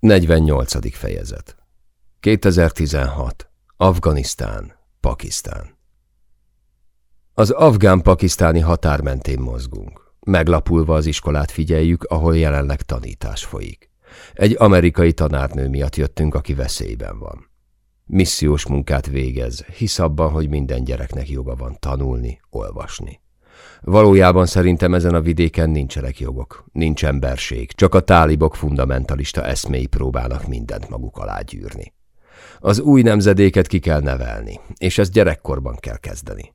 48. fejezet 2016. Afganisztán, Pakisztán Az afgán-pakisztáni határ mentén mozgunk. Meglapulva az iskolát figyeljük, ahol jelenleg tanítás folyik. Egy amerikai tanárnő miatt jöttünk, aki veszélyben van. Missziós munkát végez, hisz abban, hogy minden gyereknek joga van tanulni, olvasni. Valójában szerintem ezen a vidéken nincsenek jogok, nincs emberség, csak a tálibok fundamentalista eszméi próbálnak mindent maguk alá gyűrni. Az új nemzedéket ki kell nevelni, és ezt gyerekkorban kell kezdeni.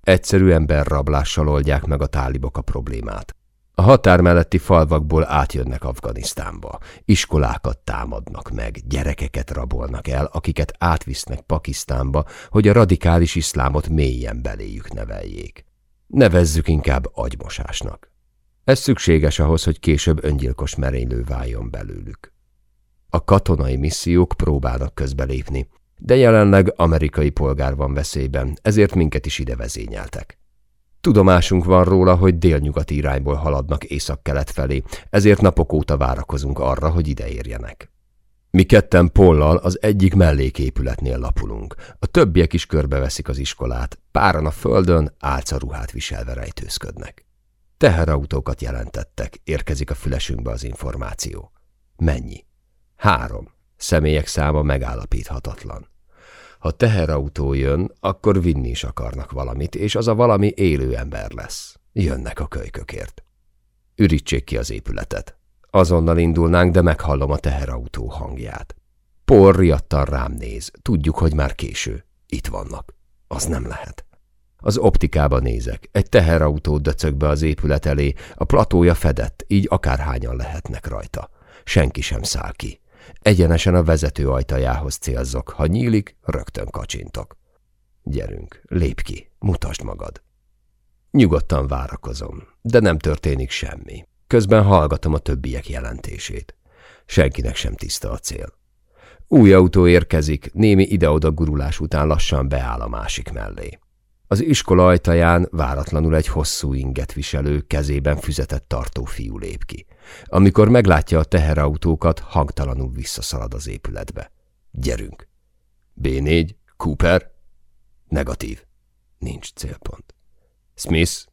Egyszerű emberrablással oldják meg a tálibok a problémát. A határ melletti falvakból átjönnek Afganisztánba, iskolákat támadnak meg, gyerekeket rabolnak el, akiket átvisznek Pakisztánba, hogy a radikális iszlámot mélyen beléjük neveljék. Nevezzük inkább agymosásnak. Ez szükséges ahhoz, hogy később öngyilkos merénylő váljon belőlük. A katonai missziók próbálnak közbelépni, de jelenleg amerikai polgár van veszélyben, ezért minket is ide vezényeltek. Tudomásunk van róla, hogy délnyugati irányból haladnak észak-kelet felé, ezért napok óta várakozunk arra, hogy ide érjenek. Mi ketten Pollal az egyik melléképületnél lapulunk. A többiek is körbeveszik az iskolát. Páran a földön álcaruhát viselve rejtőzködnek. Teherautókat jelentettek, érkezik a fülesünkbe az információ. Mennyi? Három. Személyek száma megállapíthatatlan. Ha teherautó jön, akkor vinni is akarnak valamit, és az a valami élő ember lesz. Jönnek a kölykökért. Ürítsék ki az épületet. Azonnal indulnánk, de meghallom a teherautó hangját. Por riadtan rám néz. Tudjuk, hogy már késő. Itt vannak. Az nem lehet. Az optikába nézek. Egy teherautó döcög be az épület elé, a platója fedett, így akárhányan lehetnek rajta. Senki sem száll ki. Egyenesen a vezető ajtajához célzok. Ha nyílik, rögtön kacsintok. Gyerünk, lép ki, mutasd magad. Nyugodtan várakozom, de nem történik semmi. Közben hallgatom a többiek jelentését. Senkinek sem tiszta a cél. Új autó érkezik, némi ide-oda gurulás után lassan beáll a másik mellé. Az iskola ajtaján váratlanul egy hosszú inget viselő, kezében füzetet tartó fiú lép ki. Amikor meglátja a teherautókat, hangtalanul visszaszalad az épületbe. Gyerünk! B4, Cooper? Negatív. Nincs célpont. Smith?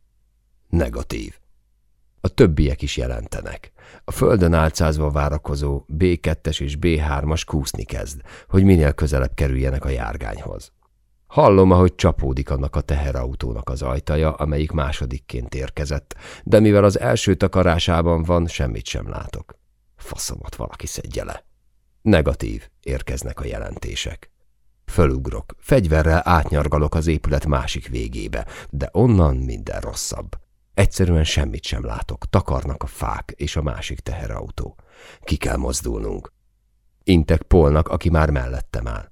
Negatív. A többiek is jelentenek. A földön álcázva várakozó B2-es és B3-as kúszni kezd, hogy minél közelebb kerüljenek a járgányhoz. Hallom, ahogy csapódik annak a teherautónak az ajtaja, amelyik másodikként érkezett, de mivel az első takarásában van, semmit sem látok. Faszomat valaki szedje le. Negatív, érkeznek a jelentések. Fölugrok, fegyverrel átnyargalok az épület másik végébe, de onnan minden rosszabb. Egyszerűen semmit sem látok, takarnak a fák és a másik teherautó. Ki kell mozdulnunk. Intek Polnak, aki már mellettem áll.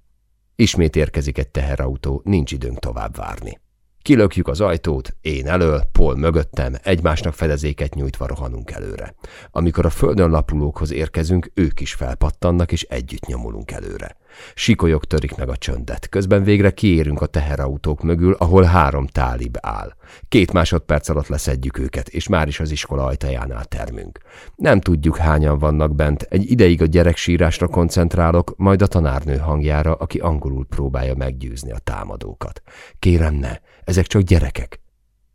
Ismét érkezik egy teherautó, nincs időnk tovább várni. Kilökjük az ajtót, én elől, Paul mögöttem, egymásnak fedezéket nyújtva rohanunk előre. Amikor a földön lapulókhoz érkezünk, ők is felpattannak, és együtt nyomulunk előre. Sikolyok törik meg a csöndet, közben végre kiérünk a teherautók mögül, ahol három tálib áll. Két másodperc alatt leszedjük őket, és már is az iskola ajtajánál termünk. Nem tudjuk, hányan vannak bent, egy ideig a gyereksírásra koncentrálok, majd a tanárnő hangjára, aki angolul próbálja meggyőzni a támadókat. Kérem ne, ezek csak gyerekek.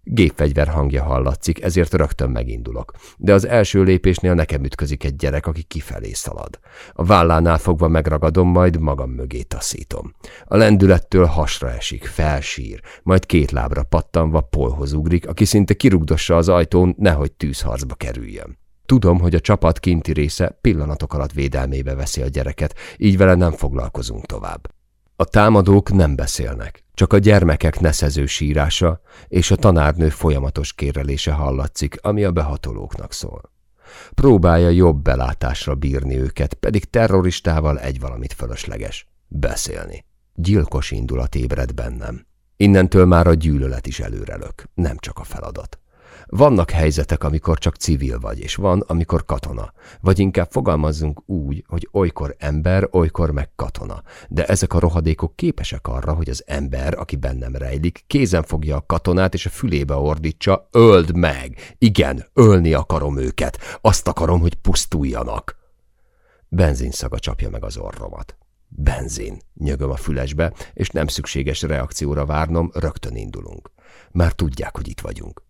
Gépfegyver hangja hallatszik, ezért rögtön megindulok. De az első lépésnél nekem ütközik egy gyerek, aki kifelé szalad. A vállánál fogva megragadom, majd magam mögé taszítom. A lendülettől hasra esik, felsír, majd két lábra pattanva polhoz ugrik, aki szinte kirugdossa az ajtón, nehogy tűzharcba kerüljön. Tudom, hogy a csapat kinti része pillanatok alatt védelmébe veszi a gyereket, így vele nem foglalkozunk tovább. A támadók nem beszélnek, csak a gyermekek neszező sírása és a tanárnő folyamatos kérelése hallatszik, ami a behatolóknak szól. Próbálja jobb belátásra bírni őket, pedig terroristával egy valamit fölösleges. Beszélni. Gyilkos indulat ébred bennem. Innentől már a gyűlölet is előrelök, nem csak a feladat. Vannak helyzetek, amikor csak civil vagy, és van, amikor katona. Vagy inkább fogalmazzunk úgy, hogy olykor ember, olykor meg katona. De ezek a rohadékok képesek arra, hogy az ember, aki bennem rejlik, kézen fogja a katonát, és a fülébe ordítsa, öld meg! Igen, ölni akarom őket. Azt akarom, hogy pusztuljanak. Benzinszaga csapja meg az orromat. Benzin, nyögöm a fülesbe, és nem szükséges reakcióra várnom, rögtön indulunk. Már tudják, hogy itt vagyunk.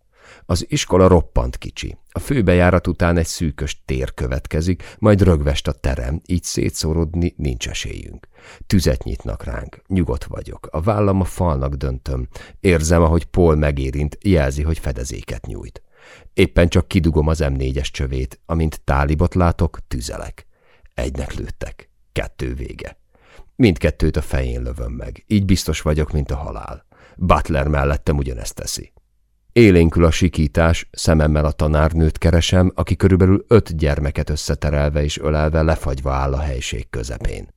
Az iskola roppant kicsi. A főbejárat után egy szűkös tér következik, majd rögvest a terem, így szétszórodni nincs esélyünk. Tüzet nyitnak ránk, nyugodt vagyok, a vállam a falnak döntöm. Érzem, ahogy Paul megérint, jelzi, hogy fedezéket nyújt. Éppen csak kidugom az M4-es csövét, amint tálibot látok, tüzelek. Egynek lőttek, kettő vége. Mindkettőt a fején lövöm meg, így biztos vagyok, mint a halál. Butler mellettem ugyanezt teszi. Élénkül a sikítás, szememmel a tanárnőt keresem, aki körülbelül öt gyermeket összeterelve és ölelve lefagyva áll a helység közepén.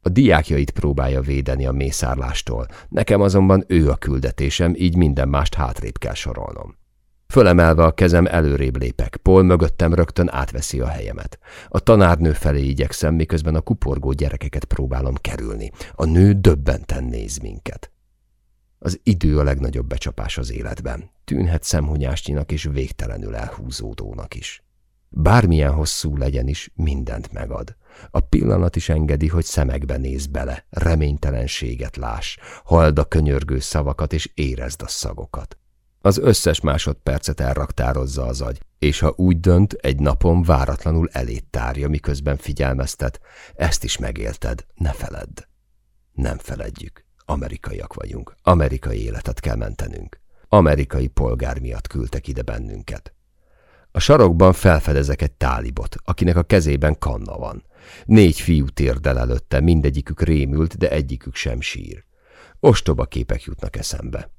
A diákjait próbálja védeni a mészárlástól, nekem azonban ő a küldetésem, így minden mást hátrébb kell sorolnom. Fölemelve a kezem előrébb lépek, Paul mögöttem rögtön átveszi a helyemet. A tanárnő felé igyekszem, miközben a kuporgó gyerekeket próbálom kerülni. A nő döbbenten néz minket. Az idő a legnagyobb becsapás az életben. Tűnhet szemhunyásnyinak és végtelenül elhúzódónak is. Bármilyen hosszú legyen is, mindent megad. A pillanat is engedi, hogy szemekbe néz bele, reménytelenséget láss, hald a könyörgő szavakat és érezd a szagokat. Az összes másodpercet elraktározza az agy, és ha úgy dönt, egy napon váratlanul elét tárja, miközben figyelmeztet, ezt is megélted, ne feledd. Nem feledjük. Amerikaiak vagyunk. Amerikai életet kell mentenünk. Amerikai polgár miatt küldtek ide bennünket. A sarokban felfedezek egy tálibot, akinek a kezében kanna van. Négy fiú térdel előtte, mindegyikük rémült, de egyikük sem sír. Ostoba képek jutnak eszembe.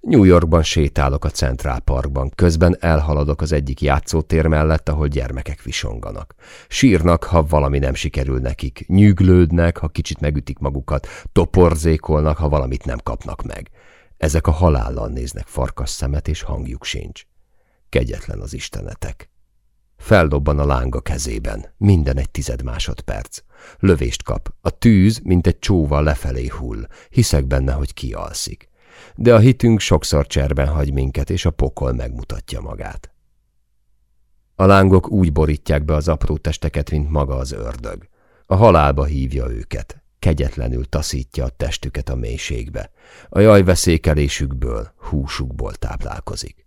New Yorkban sétálok a Central Parkban, közben elhaladok az egyik játszótér mellett, ahol gyermekek visonganak. Sírnak, ha valami nem sikerül nekik, nyűglődnek, ha kicsit megütik magukat, toporzékolnak, ha valamit nem kapnak meg. Ezek a halállal néznek farkas szemet, és hangjuk sincs. Kegyetlen az istenetek. Feldobban a láng kezében, minden egy tized másodperc. Lövést kap, a tűz, mint egy csóval lefelé hull, hiszek benne, hogy kialszik de a hitünk sokszor cserben hagy minket, és a pokol megmutatja magát. A lángok úgy borítják be az apró testeket, mint maga az ördög. A halálba hívja őket, kegyetlenül taszítja a testüket a mélységbe. A jajveszékelésükből, húsukból táplálkozik.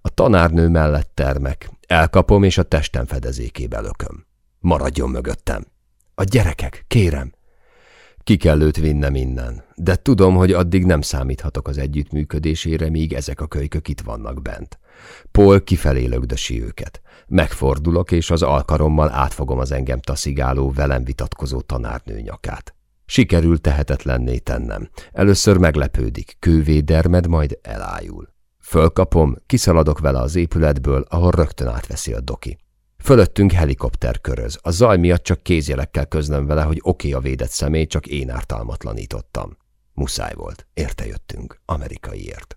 A tanárnő mellett termek, elkapom és a testem fedezékébe lököm. Maradjon mögöttem! A gyerekek, kérem, ki kell őt vinnem innen, de tudom, hogy addig nem számíthatok az együttműködésére, míg ezek a kölykök itt vannak bent. Paul kifelé lögdösi őket. Megfordulok, és az alkarommal átfogom az engem taszigáló, velem vitatkozó tanárnő nyakát. Sikerül tehetetlenné tennem. Először meglepődik, kővé dermed, majd elájul. Fölkapom, kiszaladok vele az épületből, ahol rögtön átveszi a doki. Fölöttünk helikopter köröz. A zaj miatt csak kézjelekkel közlöm vele, hogy oké okay a védett személy, csak én ártalmatlanítottam. Muszáj volt. Érte jöttünk. Amerikaiért.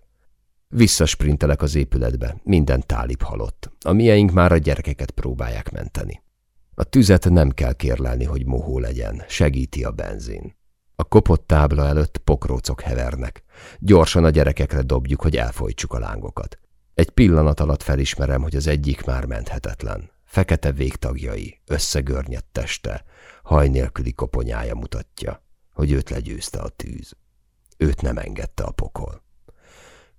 Visszasprintelek az épületbe. Minden tálib halott. A mieink már a gyerekeket próbálják menteni. A tüzet nem kell kérlelni, hogy mohó legyen. Segíti a benzin. A kopott tábla előtt pokrócok hevernek. Gyorsan a gyerekekre dobjuk, hogy elfolytsuk a lángokat. Egy pillanat alatt felismerem, hogy az egyik már menthetetlen. Fekete végtagjai, összegörnyedt teste, haj nélküli koponyája mutatja, hogy őt legyőzte a tűz. Őt nem engedte a pokol.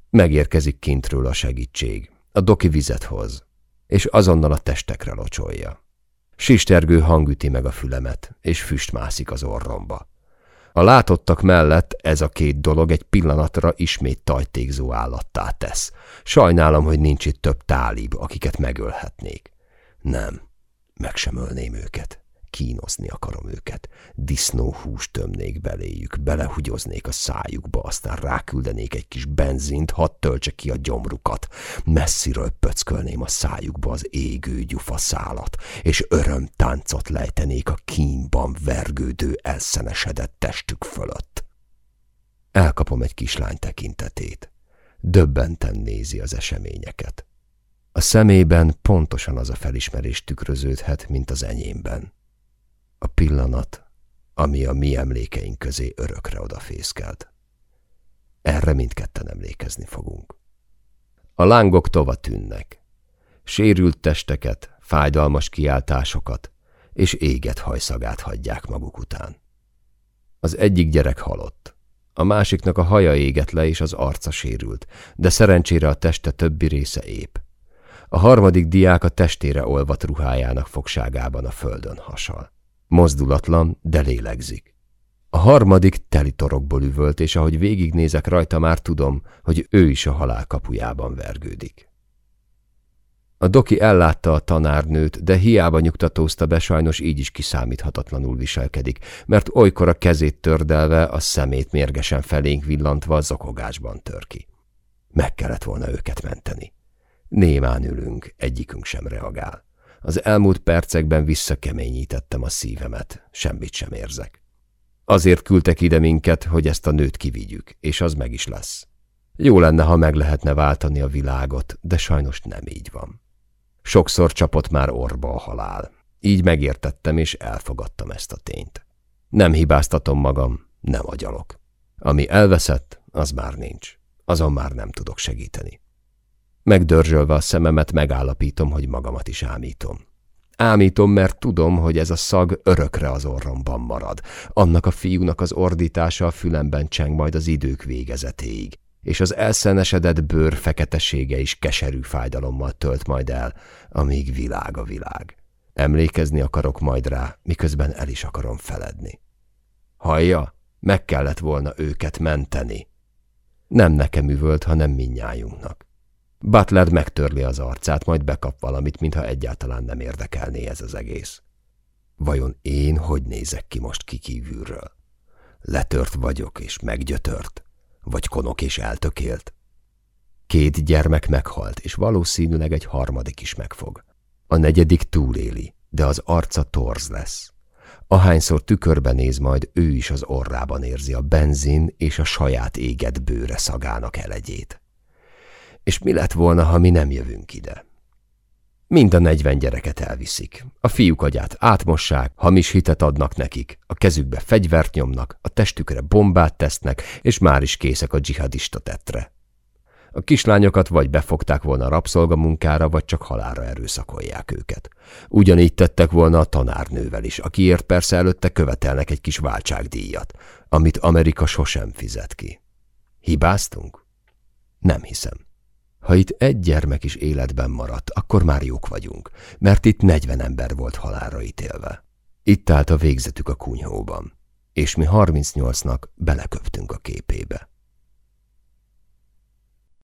Megérkezik kintről a segítség, a doki vizet hoz, és azonnal a testekre locsolja. Sistergő hang üti meg a fülemet, és füst mászik az orromba. A látottak mellett ez a két dolog egy pillanatra ismét tajtékzó állattá tesz. Sajnálom, hogy nincs itt több tálib, akiket megölhetnék. Nem, meg sem ölném őket. Kínozni akarom őket. Disznóhúst tömnék beléjük, belehugyoznék a szájukba, aztán ráküldenék egy kis benzint, hadd töltse ki a gyomrukat. Messziről pöckölném a szájukba az égő gyufa szálat, és örömtáncot lejtenék a kínban vergődő, elszenesedett testük fölött. Elkapom egy kislány tekintetét. Döbbenten nézi az eseményeket. A szemében pontosan az a felismerés tükröződhet, mint az enyémben. A pillanat, ami a mi emlékeink közé örökre odafészkelt. Erre mindketten emlékezni fogunk. A lángok tova tűnnek. Sérült testeket, fájdalmas kiáltásokat, és éget hajszagát hagyják maguk után. Az egyik gyerek halott. A másiknak a haja égett le, és az arca sérült, de szerencsére a teste többi része ép. A harmadik diák a testére olvat ruhájának fogságában a földön hasal. Mozdulatlan, de lélegzik. A harmadik teli torokból üvölt, és ahogy végignézek rajta, már tudom, hogy ő is a halál kapujában vergődik. A doki ellátta a tanárnőt, de hiába nyugtatózta be, sajnos így is kiszámíthatatlanul viselkedik, mert olykor a kezét tördelve, a szemét mérgesen felénk villantva zokogásban tör ki. Meg kellett volna őket menteni. Némán ülünk, egyikünk sem reagál. Az elmúlt percekben visszakeményítettem a szívemet, semmit sem érzek. Azért küldtek ide minket, hogy ezt a nőt kivigyük, és az meg is lesz. Jó lenne, ha meg lehetne váltani a világot, de sajnos nem így van. Sokszor csapott már orba a halál. Így megértettem és elfogadtam ezt a tényt. Nem hibáztatom magam, nem agyalok. Ami elveszett, az már nincs. Azon már nem tudok segíteni. Megdörzsölve a szememet megállapítom, hogy magamat is ámítom. Ámítom, mert tudom, hogy ez a szag örökre az orromban marad. Annak a fiúnak az ordítása a fülemben cseng majd az idők végezetéig, és az elszenesedett bőr feketesége is keserű fájdalommal tölt majd el, amíg világ a világ. Emlékezni akarok majd rá, miközben el is akarom feledni. Hallja, meg kellett volna őket menteni. Nem nekem üvölt, hanem minnyájunknak. Butler megtörli az arcát, majd bekap valamit, mintha egyáltalán nem érdekelné ez az egész. Vajon én hogy nézek ki most kikívülről? Letört vagyok és meggyötört? Vagy konok és eltökélt? Két gyermek meghalt, és valószínűleg egy harmadik is megfog. A negyedik túléli, de az arca torz lesz. Ahányszor tükörbe néz majd, ő is az orrában érzi a benzin és a saját éget bőre szagának elegyét. És mi lett volna, ha mi nem jövünk ide? Mind a negyven gyereket elviszik. A fiúk agyát átmossák, hamis hitet adnak nekik, a kezükbe fegyvert nyomnak, a testükre bombát tesznek, és már is készek a dzsihadista tetre. A kislányokat vagy befogták volna rabszolgamunkára, vagy csak halára erőszakolják őket. Ugyanígy tettek volna a tanárnővel is, akiért persze előtte követelnek egy kis váltságdíjat, amit Amerika sosem fizet ki. Hibáztunk? Nem hiszem. Ha itt egy gyermek is életben maradt, akkor már jók vagyunk, mert itt negyven ember volt halálra ítélve. Itt állt a végzetük a kunyhóban, és mi 38-nak beleköptünk a képébe.